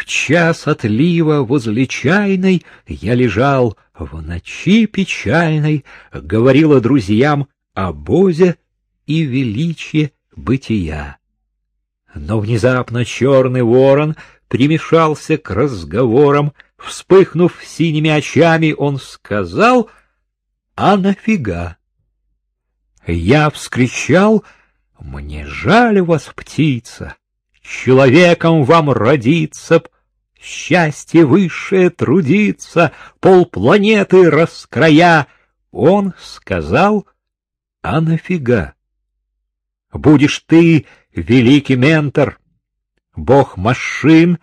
В час отлива возле чайной я лежал, в ночи печальной говорила друзьям о Бозе и величие бытия. Но внезапно черный ворон примешался к разговорам, вспыхнув синими очами, он сказал, «А нафига?» Я вскричал, «Мне жаль вас, птица, человеком вам родиться, счастье высшее трудиться, полпланеты раскрая». Он сказал, «А нафига?» Будешь ты великий ментор, бог машин,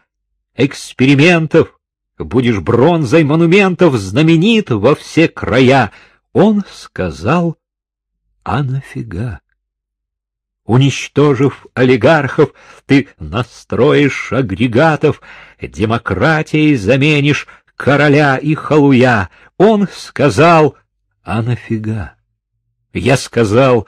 экспериментов, будешь бронзой монументов знаменит во все края. Он сказал, а нафига? Уничтожив олигархов, ты настроишь агрегатов, демократией заменишь короля и халуя. Он сказал, а нафига? Я сказал,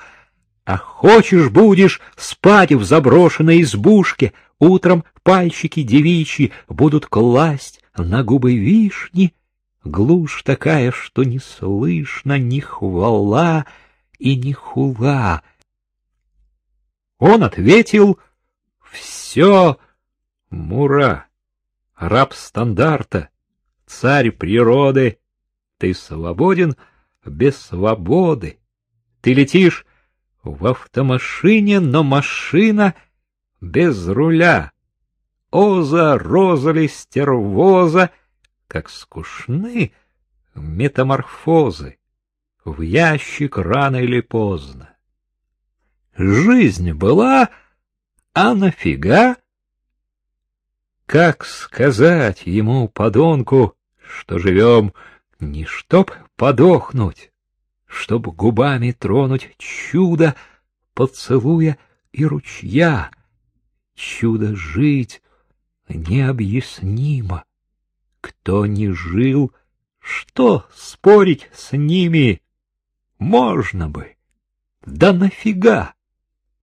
а хочешь будешь спать в заброшенной избушке, утром пальчики девичьи будут класть на губы вишни, глушь такая, что не слышно ни хвала и ни хула. Он ответил, все, Мура, раб стандарта, царь природы, ты свободен без свободы. Ты летишь в автомашине, но машина без руля. Оза, розали, стервоза, как скучны метаморфозы. В ящик рано или поздно. Жизнь была, а нафига? Как сказать ему, подонку, что живем не чтоб подохнуть, чтоб губами тронуть чудо поцелуя и ручья. Чудо жить необъяснимо. Кто не жил, что спорить с ними? Можно бы. Да нафига?